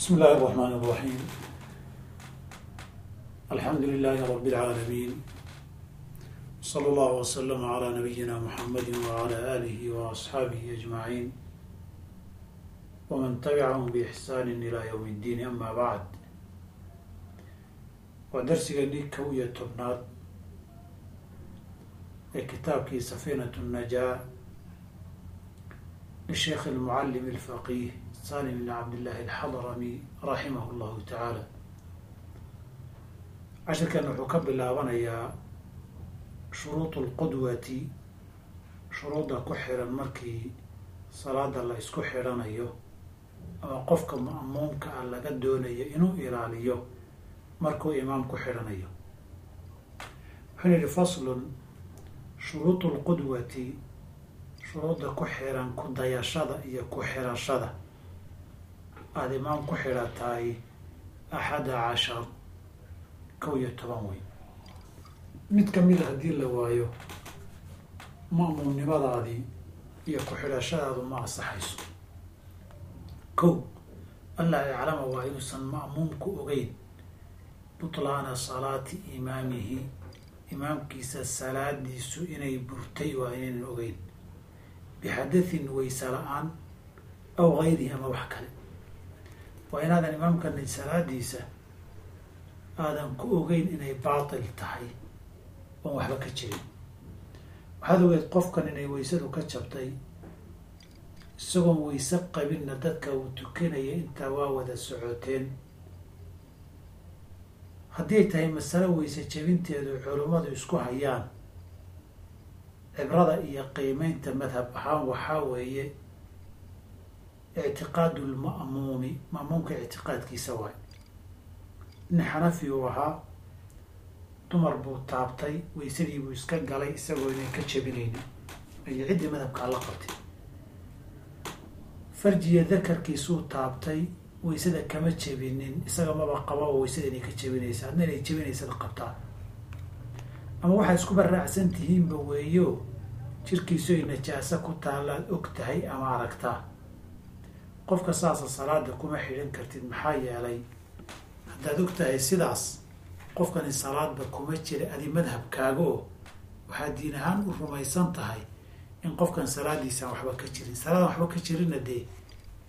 بسم الله الرحمن الرحيم الحمد لله رب العالمين صلى الله وسلم على نبينا محمد وعلى آله وأصحابه أجمعين ومن تبعهم بإحسان إلى يوم الدين أما بعد ودرسنا كوية تبنات كتابك سفينة النجاة للشيخ المعلم الفقيه سالم بن عبد الله الحضرمي رحمه الله تعالى cashirkan wuxuu ka bilaabanayaa shuruud lqudwati shuruudda ku xiran markii salaada la isku xidhanayo ama qofka ma'muumka ah laga doonayo inuu ilaaliyo markuu imaam ku xidhanayo wuxuu yihi faslun shuruud lqudwati shuruudda ku xiran ku dayashada iyo ku xirashada aada imaam ku xidhataay axada cashar kow iyo toban wey mid kamida haddii la waayo ma'muumnimadaadii iyo ku-xidhashadaadu ma ansaxayso. Kow allah iclama waa inuusan ma'muumku ogeyn butlaana salaati imaamihi imaamkiisa salaadiisu inay burtay waa inaynan ogeyn. Bixadathin wayse la'aan aw gayrihi ama wax kale waa inaadan imaamkana salaadiisa aadan ku ogeyn inay baatil tahay oon waxba ka jirin. Waxaad ogeed qofkan inay waysadu ka jabtay isagoon wayse qabinna dadka uu tukanaya intaa waa wada socoteen. Haddii ay tahay masalo wayse jabinteedu culummadu isku hayaan cibrada iyo qiimeynta madhab ahaan waxaa weeye ictiqaadu lma'muumi ma'muumka ictiqaadkiisa waay nin xanafi uu ahaa dumar buu taabtay waysadii buu iska galay isagoo inan ka jabinaynin iyo ciddii madhabkaa la qabtay farjiya dakarkiisuu taabtay waysada kama jabinin isaga maba qaba oo waysada inay ka jabinaysa adna inay jabinaysada qabtaan ama waxaad iskuba raacsan tihiinba weeyo jirkiisu ay najaaso ku taalaad og tahay ama aragtaa qofka saasa salaada kuma xidhan kartid maxaa yeelay haddaad og tahay sidaas qofkani salaadba kuma jira adi madhabkaaga oo waxaad diin ahaan u rumaysan tahay in qofkan salaadiisaan waxba ka jirin. Salaadaan waxba ka jirinna dee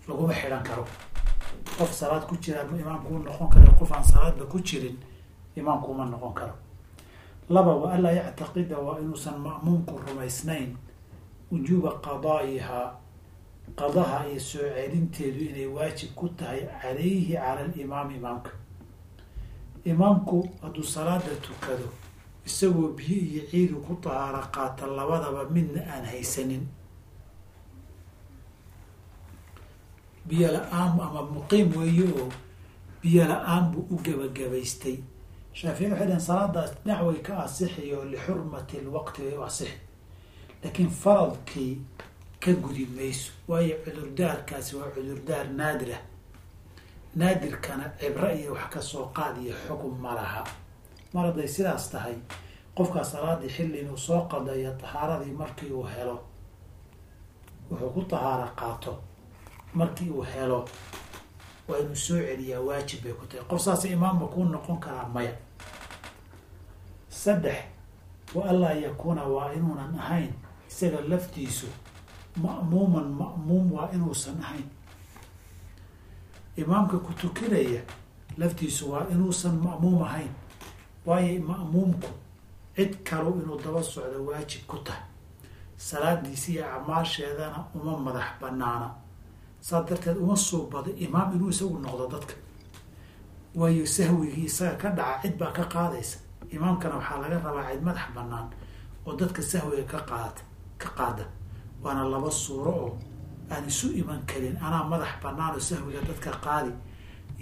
laguma xidhan karo. Qof salaad ku jira imaamku u noqon kara qof aan salaadba ku jirin imaamku uma noqon karo. Laba wa anlaa yactaqida waa inuusan ma'muumku rumaysnayn wujuuba qadaa'ihaa qadaha iyo soo celinteedu inay waajib ku tahay calayhi cala alimaami imaamka. Imaamku hadduu salaada tukado isagoo biyo iyo ciidu ku tahaaro qaata labadaba midna aan haysanin. Biyo la'aan ama muqiim weeye oo biyo la'aan buu u gebagabaystay. Shaafici waxay dhaheen salaadaas dhinac ka asixi oo lixurmati lwaqti way u asixi. Laakiin faradkii ka gudi waayo cudurdaarkaasi waa cudurdaar naadirah naadirkana cibro iyo wax ka soo qaad iyo xukun ma laha. Mar hadday sidaas tahay. Qofkaa salaadii xilli inuu soo qadayo tahaaradii markii uu helo wuxuu ku tahaaro qaato markii uu helo. Waa inuu soo celiyaa waajib bay ku tahay. Qof saas imaamba kuu noqon karaa maya. Saddex wa anlaa yakuuna waa inuunan ahayn isaga laftiisu ma'muuman ma'muum waa inuusan ahayn. Imaamka ku tukinaya laftiisu waa inuusan ma'muum ahayn waayo ma'muumku cid kalu inuu daba socdo waajib ku tahay. Salaadiisi iyo acmaasheedana uma madax banaana saas darteed uma soo bado imaam inuu isagu noqdo dadka. Waayo sahwigii isaga ka dhaca cid baa ka qaadaysa. Imaamkana waxaa laga rabaa cid madax banaan oo dadka sahwiga ka qaad ka qaada waana laba suuro oo aan isu iman karin. Anaa madax banaan oo sahwiga dadka qaadi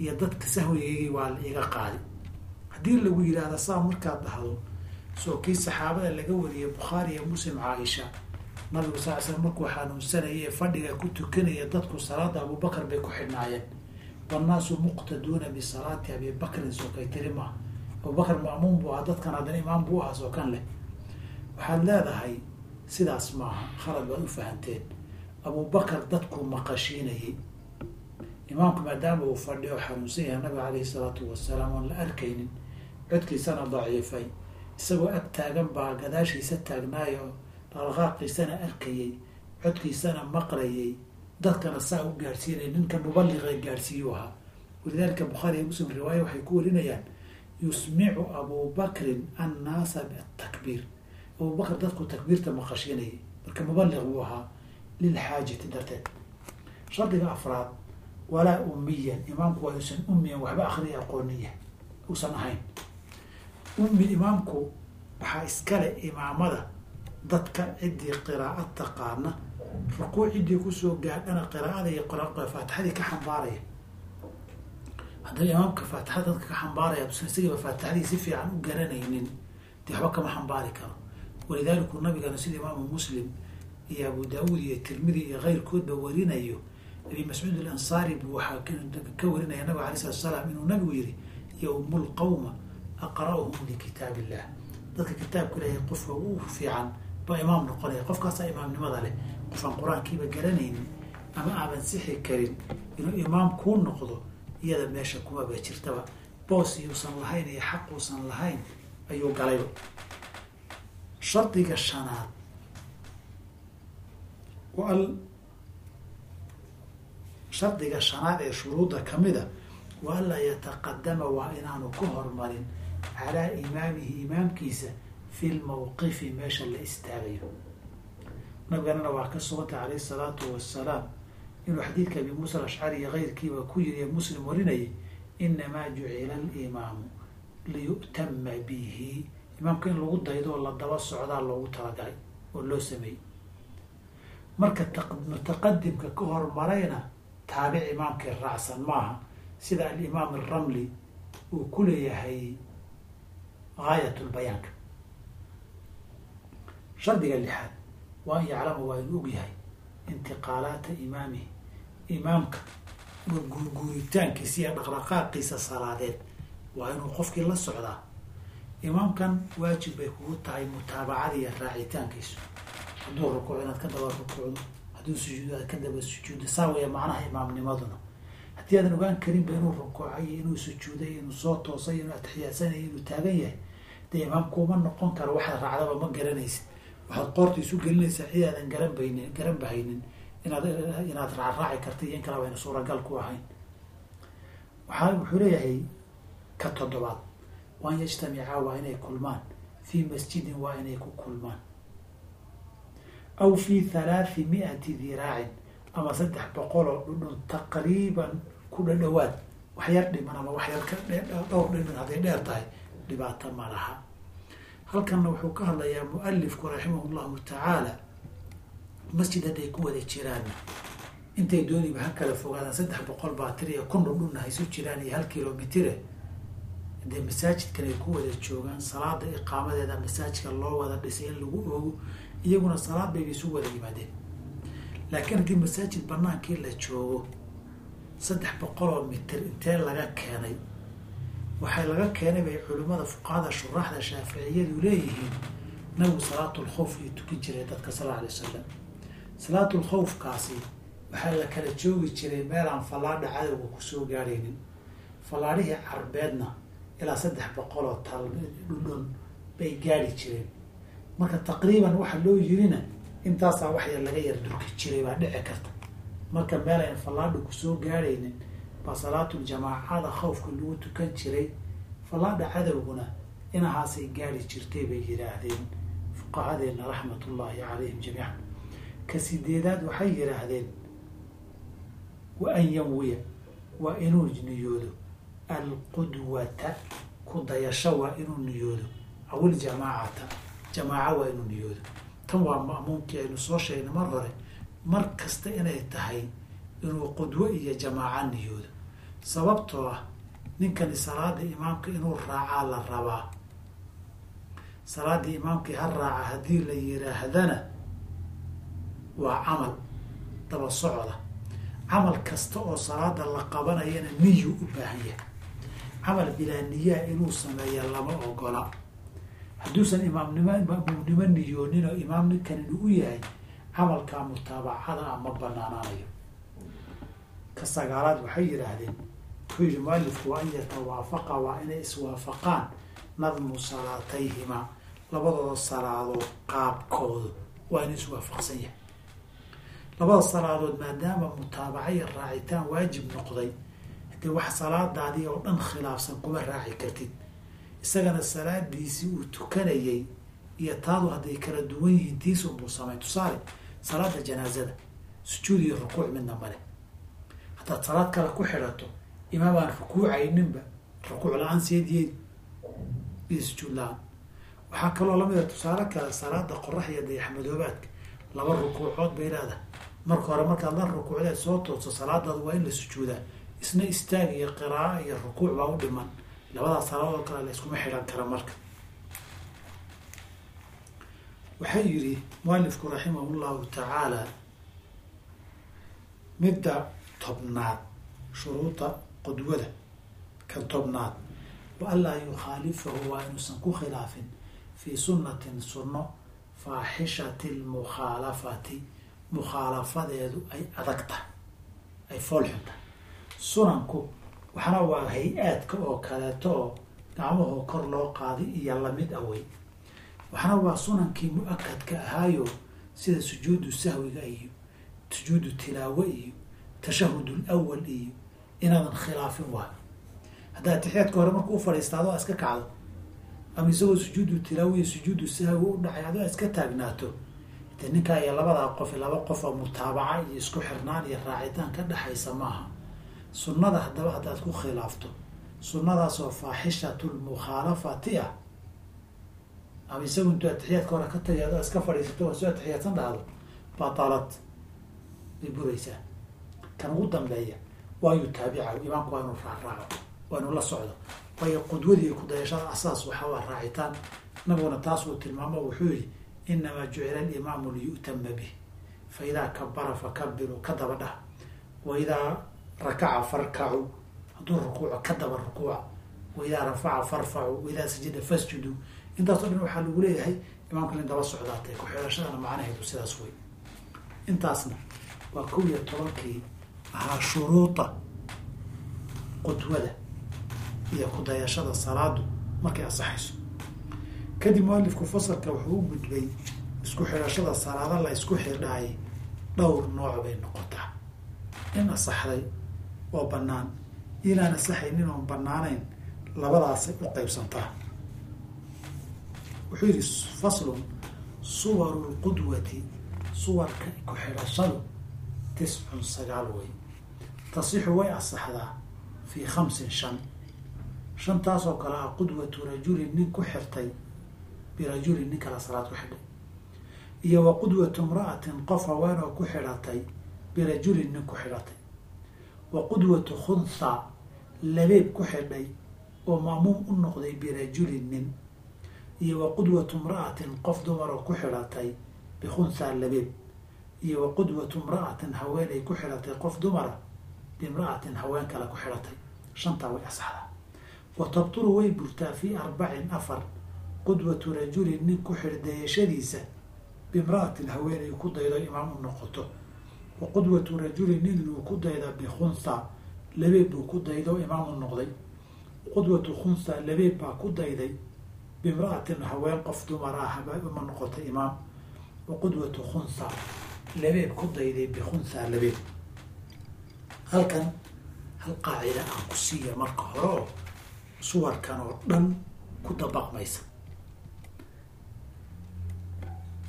iyo dadka sahwigeygii waa iga qaadi. Haddii lagu yidhaahda saa markaad dhahdo soo kii saxaabada laga wariyay bukhaari iyo muslim caaisha nabigu sal l slam markuu xanuunsanaya ee fadhiga ku tukanaya dadku salaada abubakar bay ku xidhnaayeen. Wannaasu muqtaduuna bisalaati abibakrin soo kay tiri maaha abubakar ma'muum buu ahaa dadkan haddana imaam buu ahaa soo kan leh. Waxaad leedahay sidaas maaha khalad baad u fahanteen. Abubakar dadkuu maqashiinayay. Imaamku maadaama uu fadhiyo xanuunsan yahay nabiga caleyhi salaatu wasalaam oon la arkaynin codkiisana daciifay. Isagoo ag taagan baa gadaashiisa taagnaayo dhaqdhaqaaqiisana arkayay codkiisana maqlayay. Dadkana saa u gaadhsiinaya ninka mubaliqa gaadhsiiyuu ahaa. Walidaalika bukhaari iyo muslim riwaaya waxay ku warinayaan yusmicu abubakrin annaasa bitakbiir abubakr dadku takbiirta maqashinayay marka mubaliq buu ahaa lilxaajati darteed. Shardiga afraad walaa umiyan imaamku waa yuusan umiyan waxba akriya aqooniya uusan ahayn. Ummi imaamku waxaa iskale imaamada dadka ciddii qiraa'ad taqaana rukuuc ciddii ku soo gaadhana qiraa'ada iyo faatixadii ka xambaaraya. Haddana imaamka faatixada dadka ka xambaaraya isagiiba faatixadii si fiican u garanaynin dee waxba kama xambaari karo walidaliku nabigana sida imaamu muslim iyo abu daawuud iyo tirmidi iyo keyrkoodba warinayo abi mascuud alansaari buu waxaa ka warinaya nabiga alay slat salaam inuu nabigu yihi yowmu lqawma aqra'uhum likitaab illah dadka kitaabka ilaahay qofka u fiican baa imaam noqonaya qofkaasaa imaamnimada leh qofaan qur'aankiiba garanaynin ama aaban sixi karin inuu imaam kuu noqdo iyada meesha kumaba jirtaba boos iyuusan lahayn iyo xaq uusan lahayn ayuu galayba shardiga shanaad. Shardiga shanaad ee shuruudda kamida wa anlaa yataqadama waa inaanu ka hormarin calaa imaamihi imaamkiisa fi lmawqifi meesha la istaagayo nabiganana waa ka sugantay calayhi salaatu wasalaam inuu xadiidka abi muusa alashcari iyo keyrkiiba ku yiri ee muslim warinayay inamaa jucila alimaamu liyu'tama bihi imaamka in lagu daydo oo la daba socdaa loogu talagalay oo loo sameeyey. Marka mutaqadimka ka hormarayna taabic imaamkii raacsan maaha sida alimaam aramli uu ku leeyahay gaayat lbayaanka shardiga lixaad waa an yaclama waa inuu og yahay intiqaalaata imaamihi imaamka guuritaankiisa iyo dhaqdhaqaaqiisa salaadeed waa inuu qofkii la socdaa imaamkan waajib bay kugu tahay mutaabacada iyo raacitaankiisu hadduu rukuuc inaad ka daba rukuucdo hadduu sujuudo aad ka daba sujuuddo saa weya macnaha imaamnimaduna. Haddii aadan ogaan karinba inuu rukuucay inuu sujuuday inuu soo toosay inuu atixiyaasanay inuu taagan yahay dee imaamkuuma noqon karo waxaad raacdaba ma garanaysid. Waxaad qoorta isu gelinaysaa cid aadan garan baynin garan bahaynin inaad inaad raacraaci karta iyo in kalaba ayna suuragal ku ahayn. Waxaa wuxuu leeyahay ka toddobaad waan yajtamicaa waa inay kulmaan fii masjidin waa inay ku kulmaan aw fii halaathi mi-ati diraacin ama saddex boqol oo dhudhun taqriiban ku dhadhawaad wax yar dhiman ama wax yar dhowr dhiman hadday dheer tahay dhibaato ma laha halkanna wuxuu ka hadlayaa mualifku raximah llahu tacaala masjid hadday ku wada jiraan intay dooniba ha kala fogaadaan saddex boqol baatir iyo kun dhudhunna haysu jiraan iyo hal kilomitire dee masaajidkan ay ku wada joogaan salaada iqaamadeeda masaajidka loo wada dhisay in lagu oogo iyaguna salaad bayba isu wada yimaadeen. Laakiin haddii masaajid banaankii la joogo saddex boqol oo mitir intee laga keenay? Waxay laga keenay bay culimmada fuqahada shuraaxda shaaficiyadu leeyihiin nabigu salaatul khawf iyo tukan jiray dadka sal alay wasalam salaatul khawfkaasi waxaa la kala joogi jiray meel aan fallaadha cadowga ku soo gaaraynin. Fallaadhihii carbeedna ilaa saddex boqol oo tal dhudhun bay gaari jireen. Marka taqriiban waxa loo yirina intaasaa wax yar laga yar durki jiray baa dhici karta. Marka meel ayn fallaadha ku soo gaaraynin baa salaatul jamaacada khawfka lagu tukan jiray fallaadha cadowguna inahaasay gaari jirtay bay yidhaahdeen fuqahadeena raxmatullaahi calayhim jamiican. Ka sideedaad waxay yidhaahdeen wa an yanwiya waa inuu niyoodo alqudwata ku dayasho waa inuu niyoodo awil jamaacata jamaaco waa inuu niyoodo tan waa ma'muumkii aynu soo sheegnay mar hore mar kasta inay tahay inuu qudwo iyo jamaaco niyoodo sababtoo ah ninkani salaada imaamka inuu raacaa la rabaa salaadii imaamkii ha raaca haddii la yiraahdana waa camal daba socda camal kasta oo salaada la qabanayana niyuu u baahan yahay camal bilaa niyaa inuu sameeya lama ogola. Hadduusan imaamnimo imaamnimo niyoonin oo imaam ninkan inuu u yahay camalkaa mutaabacada a ma banaanaanayo. Ka sagaalaad waxay yidhaahdeen wuxuu yihi mualifku an yatawaafaqa waa inay iswaafaqaan nadmu salaatayhimaa labadooda salaadood qaabkoodu waa inay iswaafaqsan yahay. Labada salaadood maadaama mutaabaca iyo raacitaan waajib noqday dee wax salaadaadii oo dhan khilaafsan kuma raaci kartid. Isagana salaadiisii uu tukanayay iyo taadu hadday kala duwan yihiin tiisunbuu samay tusaale salaada janaazada sujuud iyo rukuuc midna male haddaad salaad kale ku xidhato imaam aan rukuucayninba rukuuc la'aan seediyeedi iyo sujuud la'aan. Waxaa kaloo lamida tusaale kale salaada qorax iyo dayaxmadoobaadka laba rukuucood bay leedahay. Marka hore markaad la rukuucdeed soo toodso salaadaada waa in la sujuudaa isna istaag iyo qiraaa iyo rukuuc baa u dhiman. Labadaas salaadood kale la iskuma xidhan kara marka. Waxay yidhi mualifku raximah llahu tacaala midda tobnaad shuruuda qudwada kan tobnaad wa anlaa yukhaalifahu waa inuusan ku khilaafin fii sunnatin sunno faaxishati lmukhaalafati mukhaalafadeedu ay adag tahay ay foolxun tahay sunanku waxna waa hay'aadka oo kaleeto oo gacmahoo kor loo qaaday iyo la mid awey waxna waa sunankii mu'akadka ahaayo sida sujuudu sahwiga iyo sujuudu tilaawe iyo tashahud lwal iyo inaadan khilaafin waayo haddaa atixiyaadka hore marka u fadhiista adoo iska kacdo ama isagoo sujuudu tilaawe iyo sujuudu sahwi u dhacay adoo iska taagnaato de ninkaa iyo labadaa qof laba qof oo mutaabaca iyo isku xirnaan iyo raacitaan ka dhexaysa maaha sunnada haddaba haddaad ku khilaafto sunnadaasoo faaxishatu lmukhaalafati ah. Ama isagu intuu atixiyaadka hore ka tagay adoo iska fadhiisato waa soo atixiyaadsan dhahdo batalad bay buraysaa. Kan ugu dambeeya waa yutaabicahu imaamku waa inuu raaraaco waa inuu la socdo. Waayo qudwadii kudayashada asaas waxaa waa raacitaan. Nabiguna taas uu tilmaamo wuxuu yihi inamaa jucila alimaamu liyu'tama bih fa idaa kabara fakabiru ka daba dhah. Wa idaa rakaca farkacu hadduu rukuuco ka daba rukuuca wa rafaca farfacu wa idaa sajada fasjudu. Intaasoo dhan waxaa lagu leeyahay imaamka in daba socdaatay ku-xidhashadana macnaheedu sidaas wey intaasna waa kow iyo tobankii ahaa shuruuda qudwada iyo kudayashada salaadu markay asaxayso kadib mualifku fasalka wuxuu u gudbay isku xidhashada salaada la isku xidhaayay dhowr nooc bay noqotaa. In asaxday oo bannaan. Inaan asaxaynin oon bannaanayn labadaasay u qeybsantaa wuxuu yihi faslun suwaru lqudwati suwarka ku-xidhashadu tiscun sagaal wey tasixu way asaxdaa fii khamsin shan. Shantaasoo kale ah qudwatu rajulin nin ku xirtay birajulin nin kala salaad ku xidhay. Iyo wa qudwatu imra'atin qof haween oo ku xidhatay birajulin nin ku xidhatay wa qudwatu khunha labeeb ku xidhay oo maamuum u noqday birajulin nin iyo wa qudwatu imra'atin qof dumar oo ku xidhatay bikhunha labeeb iyo wa qudwatu imra'atin haweenay ku xidhatay qof dumara biimra'atin haween kale ku xidhatay shantaa way asaxdaa wa tabtulu way burtaa fii arbacin afar qudwatu rajulin nin ku xirdayashadiisa biimra'atin haweenay ku daydo imaam u noqoto wa qudwatu rajulin nin uu ku dayda bikhunha labeeb buu ku daydo imaam u noqday qudwatu khunha labeeb baa ku dayday bimra'atin haween qof dumar ah uma noqotay imaam wa qudwatu khunha labeeb ku dayday bikhunha labeeb halkan hal qaacida aan ku siiya marka hore oo suwarkan oo dhan ku dabaqmaysa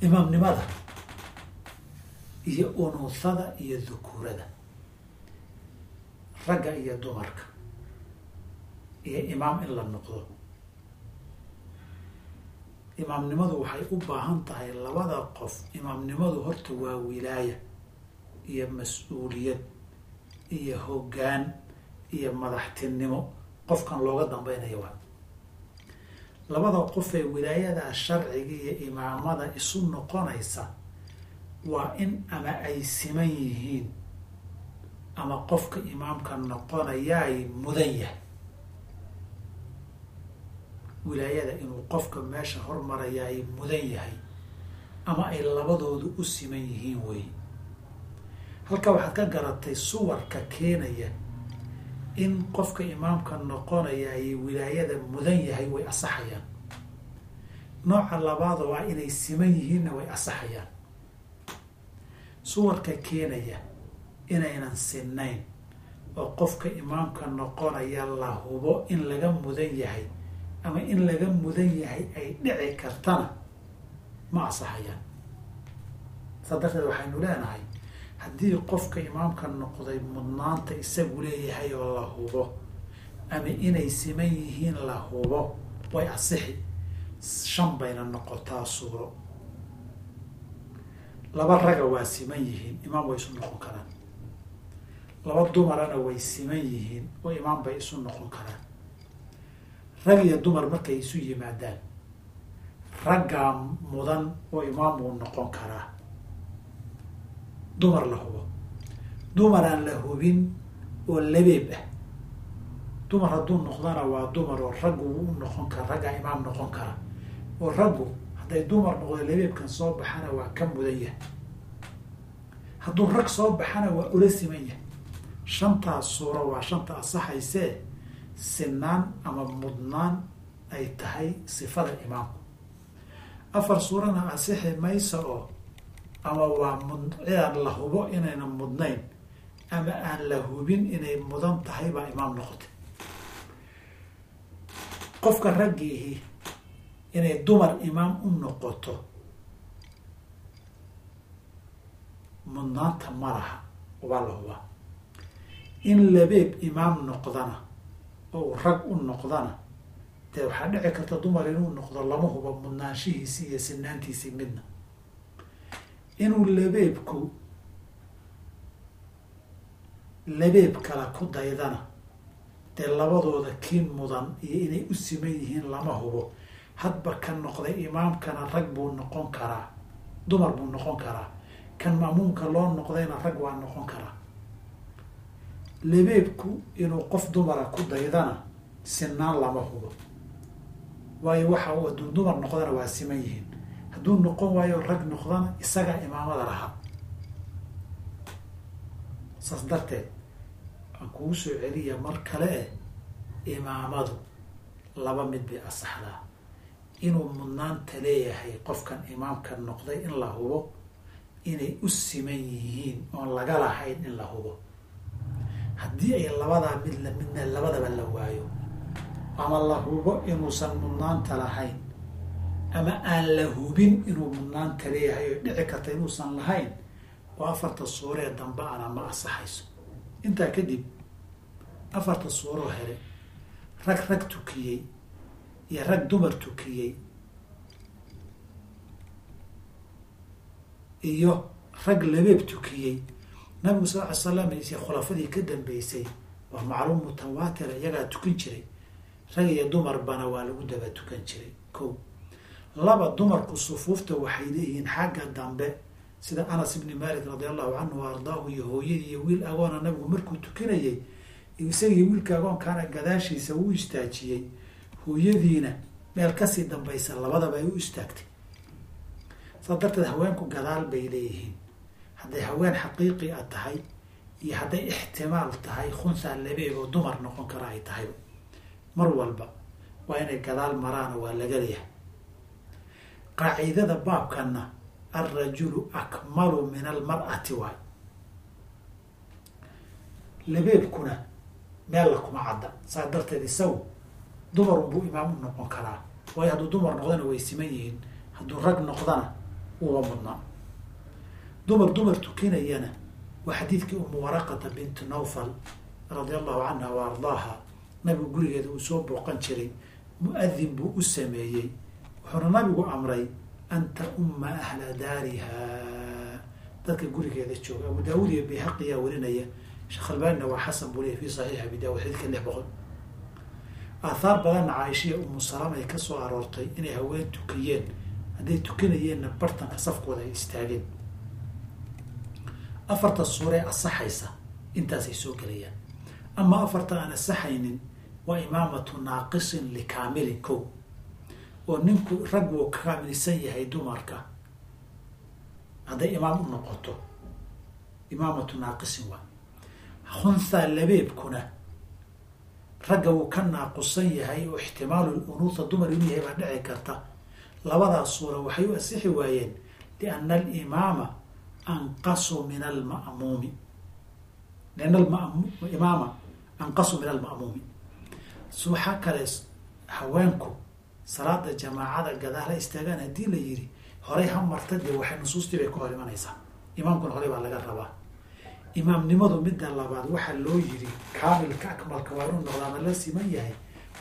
imaamnimada iyo unuusada iyo dukuurada. Ragga iyo dumarka. Iyo imaam in la noqdo. Imaamnimadu waxay u baahan tahay labada qof. Imaamnimadu horta waa wilaaya iyo mas'uuliyad iyo hoggaan iyo madaxtinimo. Qofkan looga dambaynayo waa. Labada qof ee wilaayada sharciga iyo imaamada isu noqonaysa waa in ama ay siman yihiin ama qofka imaamka noqonayaay mudan yahay. Wilaayada inuu qofka meesha hormarayaay mudan yahay ama ay labadoodu u siman yihiin wey halkaa waxaad ka garatay suwarka keenaya in qofka imaamka noqonaya ay wilaayada mudan yahay way asaxayaan. Nooca labaad oo ah inay siman yihiinna way asaxayaan suwarka keenaya inaynan sinayn oo qofka imaamka noqonaya la hubo in laga mudan yahay ama in laga mudan yahay ay dhici kartana ma asaxayaan saa darteed waxaynu leenahay haddii qofka imaamka noqday mudnaanta isagu leeyahay oo la hubo ama inay siman yihiin la hubo way asixi. Shan bayna noqotaa suuro laba raga waa siman yihiin imaam way isu noqon karaan. Laba dumarana way siman yihiin oo imaam bay isu noqon karaan. Rag iyo dumar markay isu yimaadaan raggaa mudan oo imaam wuu noqon karaa. Dumar la hubo. Dumar aan la hubin oo labeeb ah. Dumar hadduu noqdana waa dumar oo raggu wuu noqon kara raggaa imaam noqon kara. Oo raggu hadday dumar noqdo labeebkan soo baxana waa ka mudan yahay. Hadduu rag soo baxana waa ula siman yahay. Shantaas suuro waa shanta asaxaysee sinaan ama mudnaan ay tahay sifada imaamku. Afar suurana asixi maysa oo ama waa mud cidaan la hubo inayna mudnayn ama aan la hubin inay mudan tahay baa imaam noqotay. Qofka raggiihi inay dumar imaam u noqoto. Mudnaanta ma laha waa la hubaa. In labeeb imaam noqdana oo uu rag u noqdana dee waxaa dhici karta dumar inuu noqdo lama hubo mudnaanshihiisii iyo sinaantiisii midna. Inuu labeebku labeeb kala ku daydana dee labadooda kiin mudan iyo inay u siman yihiin lama hubo hadba kan noqday imaamkana rag buu noqon karaa dumar buu noqon karaa. Kan maamuumka loo noqdayna rag waa noqon karaa. Labeebku inuu qof dumara ku daydana sinaan lama hubo. Waayo waxa uu hadduu dumar noqdana waa siman yihiin. Hadduu noqon waayo rag noqdana isagaa imaamada lahaa. Saas darteed aan kugu soo celiya mar kale eh imaamadu laba mid bay asaxdaa inuu mudnaanta leeyahay qofkan imaamka noqday in la hubo inay u siman yihiin oon laga lahayn in la hubo. Haddii ay labadaa mid la midna labadaba la waayo. Ama la hubo inuusan mudnaanta lahayn ama aan la hubin inuu mudnaanta leeyahay oo dhici karta inuusan lahayn oo afarta suuree dambe ana ma asaxayso intaa kadib afarta suuroo hele rag rag tukiyey iyo rag dumar tukiyey. Iyo rag labeeb tukiyey. Nabigu sal ly slam iyo khulafadii ka dambeysay waa macluum mutawaatira iyagaa tukan jiray. Rag iyo dumarbana waa lagu daba tukan jiray. Ko laba dumarku sufuufta waxay leeyihiin xagga dambe sida anas ibni malik radi allahu canhu wa ardaahu iyo hooyadii iyo wiil agoona nabigu markuu tukanayay isagii wiilka agoonkaana gadaashiisa u istaajiyey hooyadiina meel ka sii dambaysa labadaba ay u istaagtay. Saas darteed haweenku gadaal bay leeyihiin. Hadday haween xaqiiqi a tahay iyo hadday ixtimaal tahay khunsaa oo dumar noqon kara ay tahay. Mar walba waa inay gadaal maraano waa laga leeyahay. Qaacidada baabkana alrajulu akmalu min almar'ati waay. Labeebkuna meella kuma cadda. Saa darteed isagu dumarun buu imaam u noqon karaa. Waayo hadduu dumar noqdana way siman yihiin. Hadduu rag noqdana uuba mudnaa dumar dumar tukinayana waa xadiidkii umu waraqata bintu nawfal radia allahu canha wa ardaaha. Nabigu gurigeeda uu soo booqan jiray. Mu'adin buu u sameeyey. Wuxuuna nabigu amray an ta-umma ahla daariha. Dadka gurigeeda jooga. Abu daawuud iyo bayhaqiyaa warinaya. Sheekh albaanina waa xasan buu leeyay fi saxiix abi daawud xadiidka lix boqol aathaar badanna caaishiya umu salaam ay ka soo aroortay inay haween tukiyeen. Hadday tukanayeenna bartanka safkooda ay istaageen. Afarta suuree asaxaysa intaasay soo gelayaan. Ama afarta aan asaxaynin waa imaamatu naaqisin likaamilin ko oo ninku rag wuu ka kaamilsan yahay dumarka hadday imaam u noqoto imaamatu naaqisin waa. Khunhaa labeebkuna ragga wuu ka naaqusan yahay oo ixtimaalu lunuuha dumar inuu yahay baa dhici karta. Labadaas suura waxay u asixi waayeen liana alimaama anqasu min alma'muumi liana imaama anqasu min alma'muumi waxaa kale haweenku salaada jamaacada gadaala istaagaan haddii la yiri horay ha marta dee waxay nusuustii bay ka hor imanaysaa. Imaamkuna horey baa laga rabaa imaamnimadu midda labaad waxaa loo yiri kaamilka akmalka waa inuu noqdaa ma la siman yahay?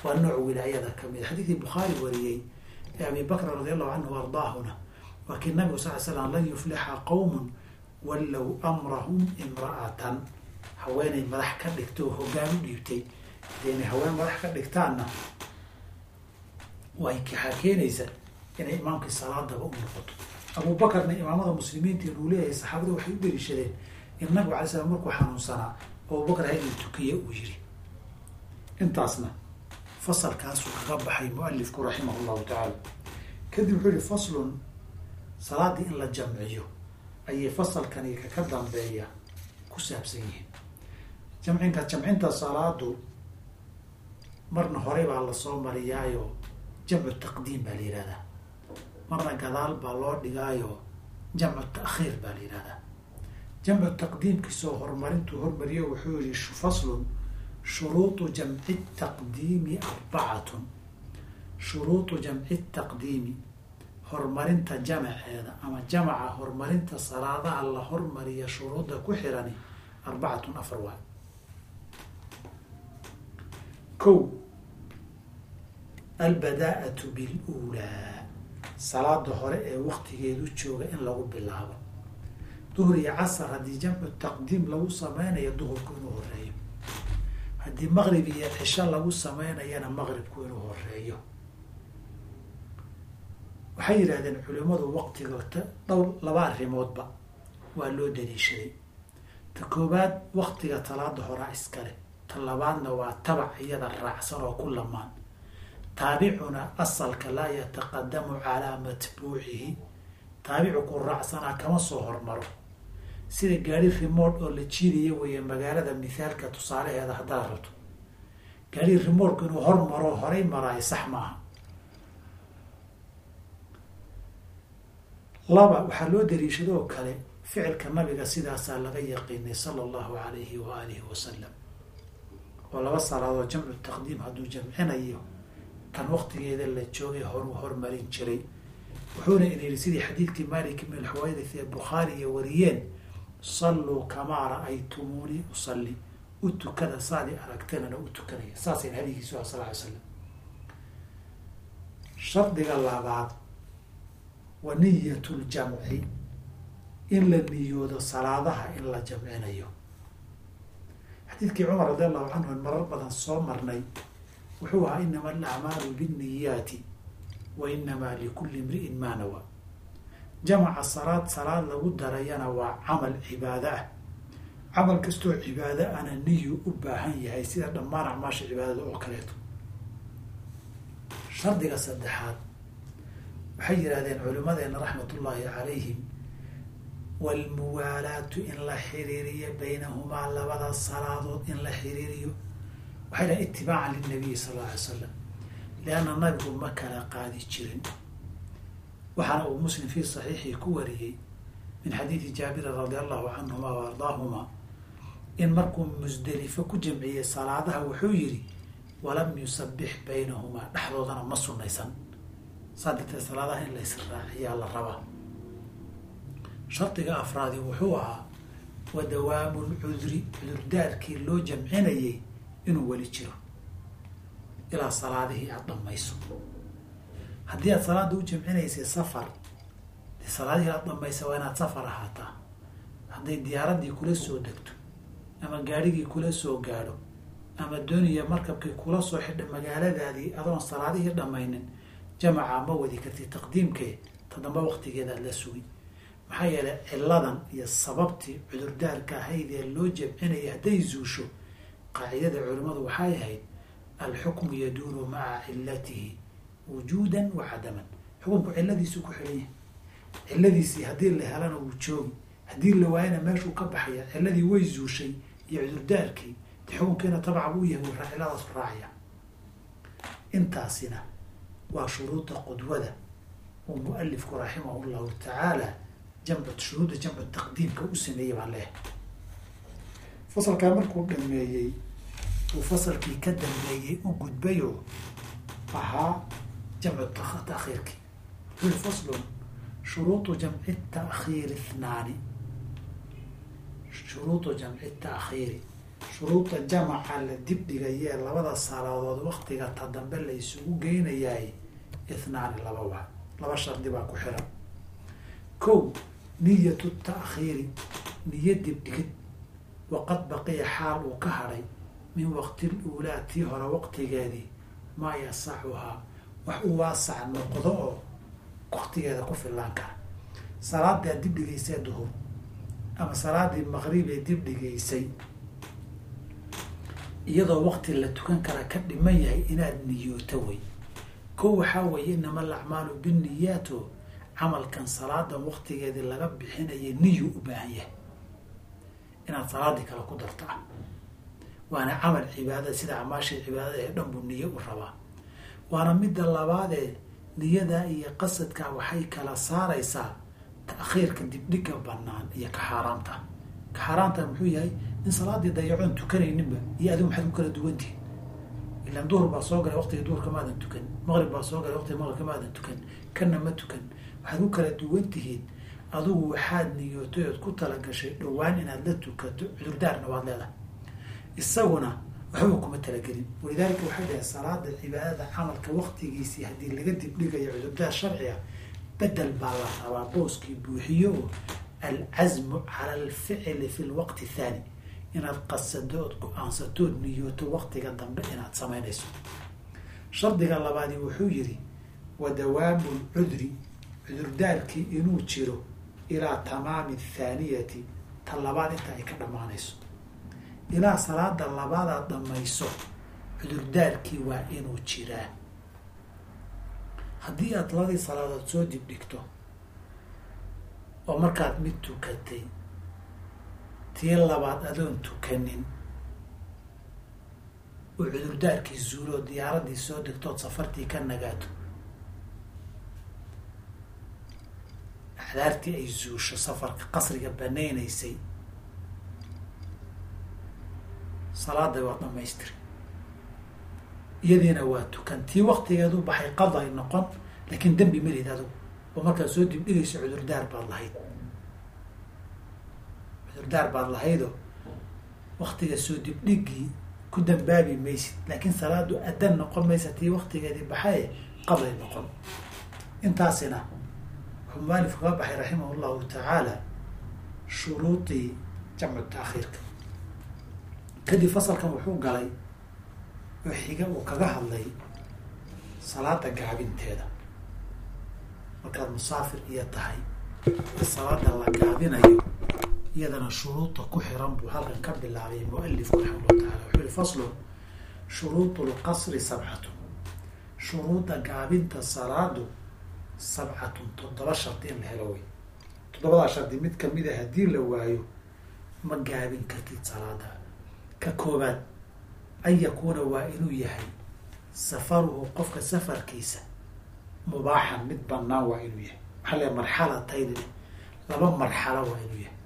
Waa nooc wilaayada ka mid xadiidkii bukhaari wariyey ee abi bakr radi allahu canhu ardaahuna waa kii nabigu sal l slam lan yuflixa qowmun wallow amrahum imra'atan. Haweenay madax ka dhigta oo hoggaan u dhiibtay. Hadeenay haween madax ka dhigtaanna way waxaa keenaysa inay imaamkii salaadaba u noqoto. Abubakarna imaamada muslimiinta inuu leeyahay saxaabada waxay u deliishadeen in nabigu alay slam markuu xanuunsanaa abubakar ha inuu tukiye uu yiri intaasna fasalkaasuu kaga baxay mualifku raximah llahu tacaala. Kadib wuxuu yihi faslun salaadii in la jamciyo ayay fasalkani kaka dambeeya ku saabsan yihiin. Jamcinka jamcinta salaadu marna horey baa la soo mariyaayo jamcu taqdiim baa la yihahdaa marna gadaal baa loo dhigaayo jamcu ta'khiir baa la yihahdaa jamcu taqdiimkiisoo horumarintuu hormariyo wuxuu yihi faslun shuruudu jamci taqdiimi arbacatun shuruudu jamci taqdiimi horumarinta jamaceeda ama jamaca horumarinta salaadaha la hormariya shuruudda ku xirani arbacatun afar waa ko albadaa'atu bilulaa salaada hore ee waktigeedu jooga in lagu bilaabo duhur iyo casar haddii jamcu taqdiim lagu sameynayo duhurku inuu horeeyo haddii maqrib iyo cisho lagu sameynayana maqribku inuu horeeyo waxay yidhahdeen culimadu waqtiga dhowr laba arrimoodba waa loo daliishaday ta koowaad waktiga talaada horaa iskale ta labaadna waa tabac iyada raacsan oo ku lamaan. Taabicuna asalka laa yataqadamu calaa matbuucihi. Taabicu ku raacsanaa kama soo hormaro sida gaari remote oo la jiidaya weeye magaalada mithaalka tusaalaheeda haddaad rabto gaari remotka inuu hormaro horay maraayo sax maaha laba waxaa loo daliishado oo kale ficilka nabiga sidaasaa laga yaqiinay sala allahu alayhi wa alihi wasalam oo laba salaadood jamcu taqdiim hadduu jamcinayo kan waktigeeda la joogay horuu hormarin jiray. Wuxuuna ina sidii xadiidkii malik ibn alxuwaydith ee bukhaariya wariyeen salluu kamaa ra'aytumuunii usalli u tukada saadii aragtanana u tukanaya. Saasayna hadigiisu ah sal ly slam shardiga labaad wa niyat ljamci in la niyoodo salaadaha in la jamcinayo. Xadiidkii cumar radi allahu canhu in marar badan soo marnay wuxuu ahaa inama alacmaalu binniyaati wa inamaa likulli imri'in maa nawa jamaca salaad salaad lagu darayana waa camal cibaado ah. Camal kastoo cibaado ana niyu u baahan yahay sida dhammaan acmaasha cibaadada oo kaleeto. Shardiga saddexaad waxay yidhahdeen culimadeena raxmatullaahi calayhim walmuwaalaatu in la xiriiriyo baynahumaa labada salaadood in la xiriiriyo. Waxay dhahen itibaacan lilnabiyi sal alla alay slam lianna nabigu ma kala qaadi jirin waxaana uu muslim fii saxiixii ku wariyey min xadiidi jaabira radi allahu canhuma wa ardaahuma in markuu musdelifo ku jamciyey salaadaha wuxuu yidhi walam yusabix baynahumaa dhexdoodana ma sunaysan saa darteed salaadaha in la israaciyaa la rabaa shardiga afraadi wuxuu ahaa wa dawaamu lcudri cudurdaarkii loo jamcinayay inuu weli jiro. Ilaa salaadihii aada dhamayso haddii aad salaada u jamcinaysay safar de salaadihii aada dhamaysa waa inaad safar ahaataa. Hadday diyaaraddii kula soo degto ama gaadhigii kula soo gaadho ama dooniya markabkii kula soo xidha magaaladaadii adoon salaadihii dhamaynin jamaca ma wadi kartid taqdiimkee? Tadamba waktigeedaad la sugi maxaa yeelay ciladan iyo sababtii cudurdaarka ahayd ee loo jamcinaya hadday zuusho qaacidada culimmadu waxay ahayd alxukmu yaduuru maca cilatihi wujuudan wa cadaman. Xukunku ciladiisuu ku xihan yahay. Ciladiisii haddii la helana wuu joogi. Haddii la waayana meeshuu ka baxaya ciladii way zuushay iyo cudurdaarkii xukunkiina tabaca buu yahay wuu ciladaas raacaya. Intaasina waa shuruuda qudwada uu mualifku raximah llahu tacaala jamc shuruudda jamcu taqdiimka u sameeyey baa leehay fasalkaa markuu dhameeyey uu fasalkii ka dambeeyey u gudbayo ahaa jamcu takhiirkii wuxuu faslun shuruudu jamci takhiiri ithnaani shuruudu jamci takhiiri shuruuda jamaca la dibdhigayee labada salaadood waktiga ta dambe la isugu geynayaay ithnaani lababa laba shardi baa ku xiran kow niyatu takhiiri niyo dibdhigid waqad baqiya xaal uu ka hadhay min waqti luulaa tii hore waqtigeedii maa yasaxuhaa wax u waasac noqdo oo waktigeeda ku fillaan kara. Salaadaa dibdhigaysay duhur ama salaadii maqrib ee dibdhigaysay iyadoo waqti la tukan kara ka dhiman yahay inaad niyooto wey ko waxaa weeye inama alacmaalu binniyaato camalkan salaadan waqtigeedii laga bixinaya niyu u baahan yahay. Inaad salaadii kale ku darto ah waana camal cibaadada sida acmaashii cibaadada ee dhan buu niyo u rabaa waana midda labaadee niyada iyo qasadka waxay kala saaraysaa ta'khiirka dibdhiga banaan iyo ka xaaraamta ka xaaraamta muxuu yahay in salaadii dayacoon tukanayninba iyo adigu maxaad ku kala duwantihin ilaan duhur baa soo galay waqtiga duhurka maadan tukan maqrib baa soo galay waqtiga maqribka maadan tukan kanna ma tukan. Waxaad ku kala duwan tihiin adigu waxaad niyootay ood ku talagashay dhowaan inaad la tukato cudurdaarna waad leedahay. Isaguna waxba kuma talagelin. Walidaalika waxay dhahay salaada cibaadada camalka waqtigiisii haddii laga dibdhigayo cudurdaar sharciga bedel baa la rabaa booskii buuxiyo oo alcasmu cala alficli fi lwaqti thaani. Inaad qasado ood go'aansatood niyooto waqtiga dambe inaad samaynayso. Shardiga labaadi wuxuu yidhi wa dawaamu lcudri cudurdaarkii inuu jiro ilaa tamaami athaaniyati ta labaad inta ay ka dhammaanayso ilaa salaada labaadaad dhamayso cudurdaarkii waa inuu jiraa haddii aad labadii salaadood soo dibdhigto oo markaad mid tukatay tii labaad adoon tukanin oo cudurdaarkii zuuloo diyaaraddii soo degtood safartii ka nagaato axdaartii ay zuusho safarka qasriga banaynaysay salaada waa dhamaystiri iyadiina waa tukan. Tii waktigeedu baxay qaday noqon laakiin dembi malid adugu. Oo markaad soo dibdhigayso cudurdaar baad lahayd. Cudurdaar baad lahaydoo waktiga soo dibdhigii ku dambaabi maysid. Laakiin salaadu adan noqon maysa tii waktigeedii baxaye qaday noqon. Intaasina wuxuu mualifku ka baxay raximah llahu tacaala shuruudii jamcu taakhiirka kadib fasalkan wuxuu galay xiga uu kaga hadlay salaada gaabinteeda. Markaad musaafir iyo tahay salaada la gaabinayo iyadana shuruuda ku xiran buu halkan ka bilaabay mualifku raximah llahu taala wuxuu yihi faslun shuruud lqasri sabcatun shuruuda gaabinta salaadu sabcatun toddoba shardi in la helo wey toddobadaa shardi mid ka mid a haddii la waayo ma gaabin kartid salaada ka koobaad an yakuuna waa inuu yahay safaruhu qofka safarkiisa mubaaxan mid banaan waa inuu yahay. Maxaa le marxalatayni laba marxalo waa inuu yahay.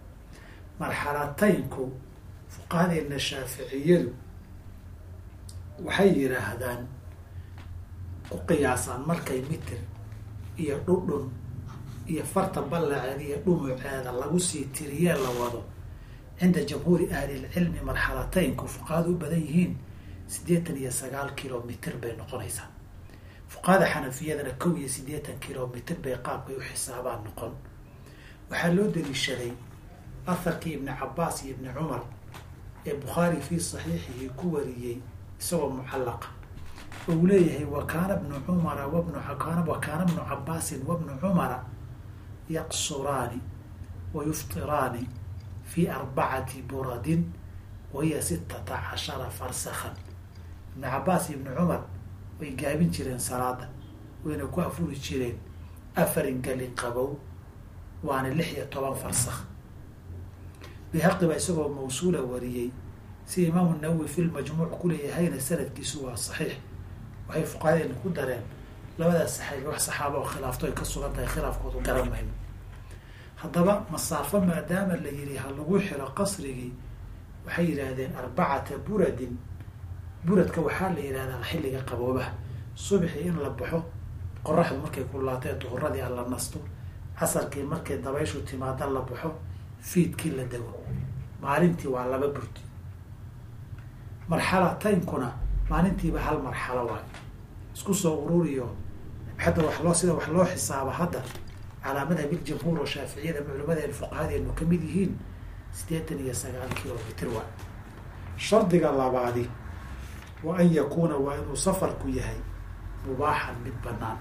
Marxalataynku fuqahadeena shaaficiyadu waxay yidhaahdaan ku qiyaasaan markay mitir iyo dhudhun iyo farta ballaceeda iyo dhumuceeda lagu sii tiriyee la wado cinda jamhuuri ahlilcilmi marxalataynku fuqahadu u badan yihiin siddeetan iyo sagaal kilomitr bay noqonaysaa fuqahada xanafiyadana kow iyo siddeetan kilomitr bay qaabkay u xisaabaan noqon waxaa loo daliishaday aharkii ibni cabaas iyo ibni cumar ee bukhaari fii saxiixihi ku wariyey isagoo mucallaqa oo uu leeyahay wa kaana bnu cumara wabnu wa kaana bnu cabaasin wabnu cumara yaqsuraani wa yuftiraani fi arbacati buradin wahiya sitata cashara farsakhan ibnu cabaas ibnu cumar way gaabin jireen salaada wayna ku afuri jireen afarin galin qabow waana lix iyo toban farsakh bihaqi baa isagoo mawsuula wariyey si imaamu nawowi fi lmajmuuc kuleeyahayna sanadkiisu waa saxiix waxay fuqahadeena ku dareen labadaas saxaabi wax saxaaba oo khilaafto ay ka sugan tahay khilaafkoodu garan mayno haddaba masaafo maadaama la yihi ha lagu xiro qasrigii waxay yidhaahdeen arbacata buradin. Buradka waxaa la yidhahdaa xilliga qaboobaha. Subxii in la baxo qoraxdu markay kulaatee duhuradii aan la nasto casarkii markay dabayshu timaada la baxo fiidkii la dego maalintii waa laba burdi. Marxalataynkuna maalintiiba hal marxalo waay. Isku soo ururiyo. Hadda wax loo sida wax loo xisaaba hadda calaa madhabiljamhuur oo shaaficiyada culimadeena fuqahadeenu ka mid yihiin siddeetan iyo sagaal kilomitr waay shardiga labaadi wa an yakuuna waa inuu safarku yahay mubaaxan mid banaan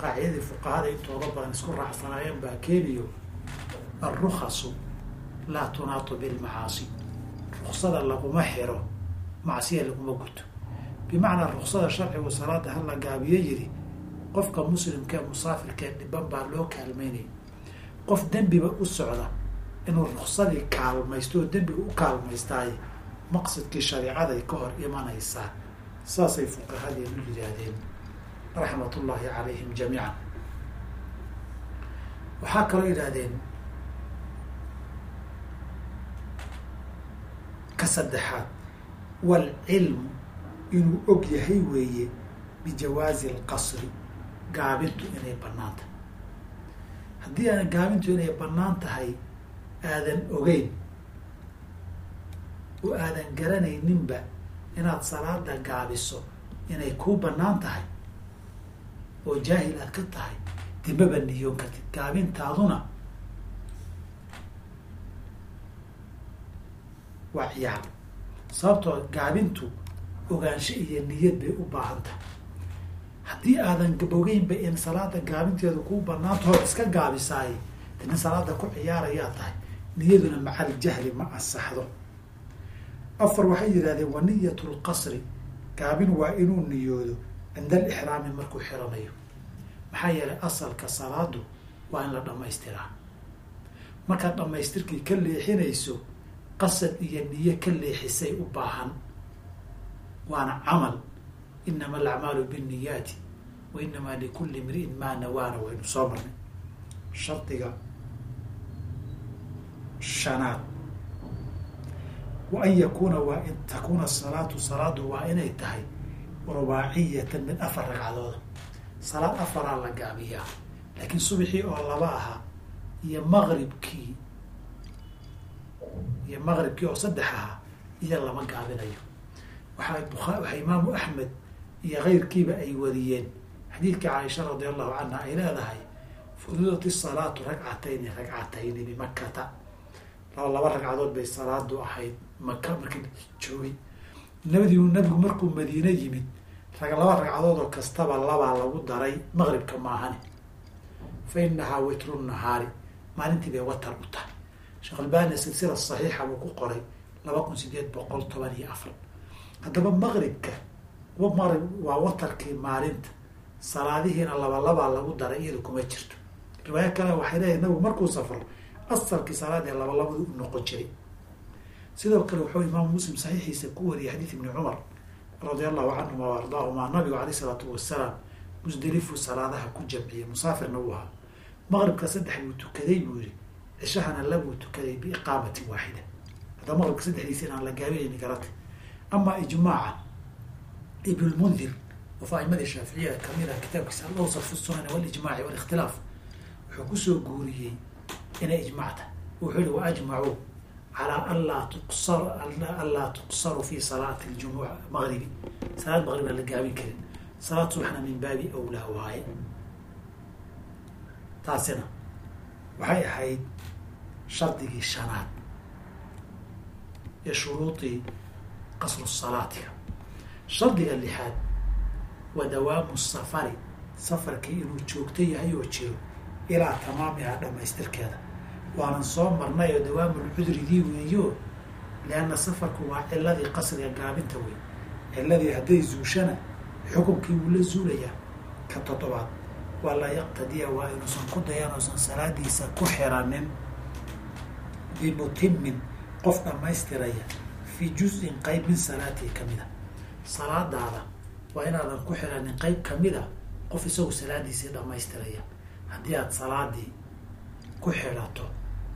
qaacidadii fuqahada intooda badan isku raacsanaayeen baa keeniyo alrukasu laa tunaatu bilmacaasi. Ruksada laguma xiro macsiya laguma guto. Bimacnaa ruksada sharcigu salaada hala gaabiyo yiri qofka muslimka ee dhiban baa loo kaalmeynaya. Qof dembiba u socda inuu ruksadii kaalmaysto oo dembiga u kaalmaystaay maqsadkii shareecaday ka hor imanaysaa. Saasay fuqahadeenu yidhaahdeen. Raxmat ullaahi calayhim jamiican. Waxaa kaloo yidhaahdeen ka saddexaad waalcilmu inuu og yahay weeye bijawaazi alqasri gaabintu inay bannaan tahay. Haddii aan gaabintu inay bannaan tahay aadan ogeyn. Oo aadan garanayninba inaad salaada gaabiso inay kuu bannaan tahay oo jaahil aad ka tahay dibaba niyoon kartid. Gaabintaaduna waa ciyaar sababtoo gaabintu ogaansho iyo niyad bay u baahan tahay haddii aadan ogeynba in salaada gaabinteedu kuu banaantahood iska gaabisaay nin salaada ku ciyaarayaa tahay. Niyaduna macal jahli ma ansaxdo. Afar waxay yidhahdeen wa niyat lqasri gaabin waa inuu niyoodo cinda alixraami markuu xiranayo. Maxaa yeelay asalka salaadu waa in la dhamaystiraa markaad dhamaystirkii ka leexinayso qasad iyo niyo ka leexisay u baahan. Waana camal inama alacmaalu binniyaati wa inamaa likulli imri'in maa nawaana waynu soo marnay shardiga shanaad wa an yakuuna waa in takuuna salaatu salaadu waa inay tahay rubaaciyatan min afar ragcadooda salaad afaraa la gaabiyaa laakiin subxii oo laba ahaa iyo maqribkii iyo maqribkii oo saddex ahaa iyo lama gaabinayo waxaa bua waxaa imaamu axmed iyo keyrkiiba ay wariyeen. Xadiidka caaisha radi allahu canha ay leedahay fududat isalaatu ragcatayni ragcatayni bimakata laba laba ragcadood bay salaadu ahayd maka markii joogay nabadiu nabigu markuu madiine yimid laba ragcadood oo kastaba labaa lagu daray maqribka maahane fa inahaa witru nahaari maalintii bay watar u tahay. Sheekh albani silsila saxiixa buu ku qoray laba kun sideed boqol toban iyo afar. Haddaba maqribka maqrib waa watarkii maalinta. Salaadihiina laba labaa lagu daray iyada kuma jirto. Riwaayo kale waxay leeyahy nabigu markuu safro asalkii salaadee laba labadu u noqon jiray. Sidoo kale wuxuu imaamu muslim saxiixiisa ku wariyay xadiid ibni cumar radia allahu canhuma wa ardaahumaa. Nabigu caleyh isalaatu wasalaam musdelifu salaadaha ku jamciyey musaafirna uu ahaa. Maqribka saddex buu tukaday buu yihi cishahana labuu tukaday biiqaamatin waaxida. Haddaa maqribka saddexdiisa inaan la gaabinayni garata amaa ijmaaca ibnulmundir oo faa'imadii shaaficiyada ka mid ah kitaabkiisa alawsaf sunan walijmaaci walikhtilaaf wuxuu ku soo guuriyey inay ijmacta wuxuu yihi wa ajmacuu calaa anlaa tuqsar anlaa tuqsaru fi salaati ljumuc maqribi salaad maqrib aan la gaabin karin salaad subaxna min baabi awlaa waaye taasina waxay ahayd shardigii shanaad ee shuruudii qasru salaatiga shardiga lixaad wa dawaamu safari safarkii inuu joogto yahay oo jiro ilaa tamaamiha dhamaystirkeeda waanan soo marnay oo dawaamul cudrigii weeyo leanna safarku waa ciladii qasriga gaabinta wey ciladii hadday zuushana xukunkii wuu la zuulayaa ka toddobaad. Waa laa yaqtadiya waa inuusan ku dayan uusan salaadiisa ku xiranin. Bimutimin qof dhammaystiraya fii juz-in qeyb min salaatii kamida salaadaada waa inaadan ku xiranin qeyb kamida qof isagu salaadiisii dhammaystiraya. Haddii aada salaadii ku xidhato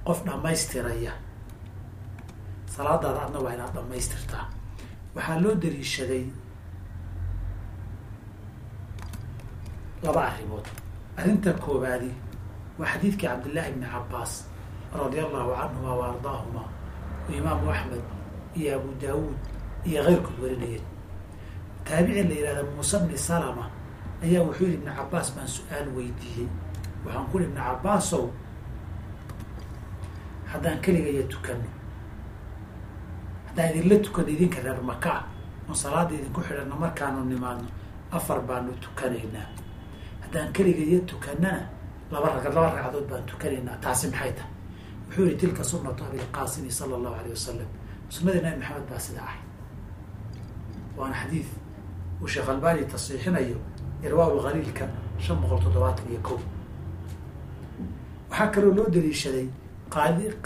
qof dhammaystiraya salaadaada adna waa inaad dhammaystirtaa. Waxaa loo daliishaday laba arrimood. Arrinta koowaadi waa xadiidkii cabdillaahi bni cabbaas radia allahu canhuma wa ardaahuma oo imaamu axmed iyo abu daawuud iyo keyrkood warinayeen taabici la yihahda muuse bni salama ayaa wuxuu yihi ibni cabbaas baan su'aal weydiiyey. Waxaan ku ihi ibni cabbaasow haddaan keligaya tukano haddaan idinla tukano idinka reer makaa oon salaada idinku xidhano markaanu nimaadno afar baanu tukanaynaa. Haddaan keligaya tukanana laba ragad laba ragcadood baan tukanaynaa. Taasi maxay tahay? Wuxuu yihi tilka sunatu abilqaasimi sala allahu alayh wasalam sunadii nabi maxamed baa sidaa ahay. Waana xadiid uu sheekh albani tasiixinayo irwaa lkhaliilka shan boqol toddobaatan iyo kow. Waxaa kaloo loo daliishaday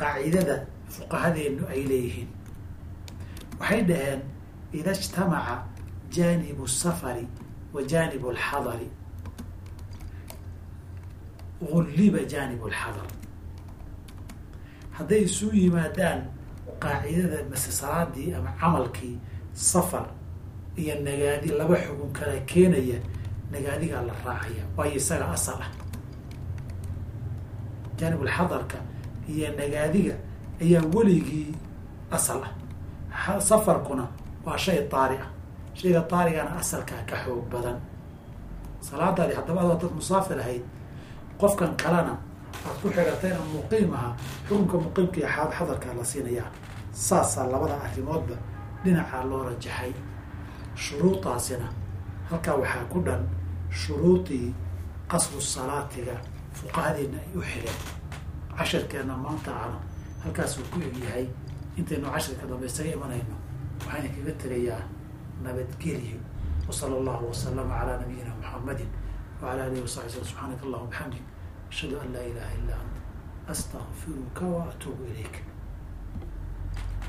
qaacidada fuqahadeenu ay leeyihiin. Waxay dhaheen ida ijtamaca janibu safari wa janib alxadari. Gulliba janib alxadar. Hadday isu yimaadaan qaacidada mase salaadii ama camalkii safar iyo nagaadi laba xugun kala keenaya nagaadigaa la raacaya. Waayo isaga asal ah. Janib alxadarka iyo nagaadiga ayaa weligii asal ah. Safarkuna waa shay daari ah. Shayga daarigana asalkaa ka xoog badan. Salaadaadi haddaba adoo dad musaafir ahayd qofkan kalena aad ku xidhatayna muqiim aha xukunka muqiimka iyo xadarkaa la siinayaa. Saasaa labada arrimoodba dhinacaa loo rajaxay shuruudaasina. Halkaa waxaa ku dhan shuruudii qasru salaatiga fuqahadeena ay u xidheen cashirkeenna maanta ana halkaasuu ku egyahay intaynu cashirka dambe isaga imanayno waxayna kaga tegayaa nabadgelyo wasala allahu wasalama calaa nabiyina muxamadin wala alihi wasaxbi sl subxaanaka allahuma bixamdik ashhadu an laa ilaha illa ant astaqfiruka wa atuubu ilayk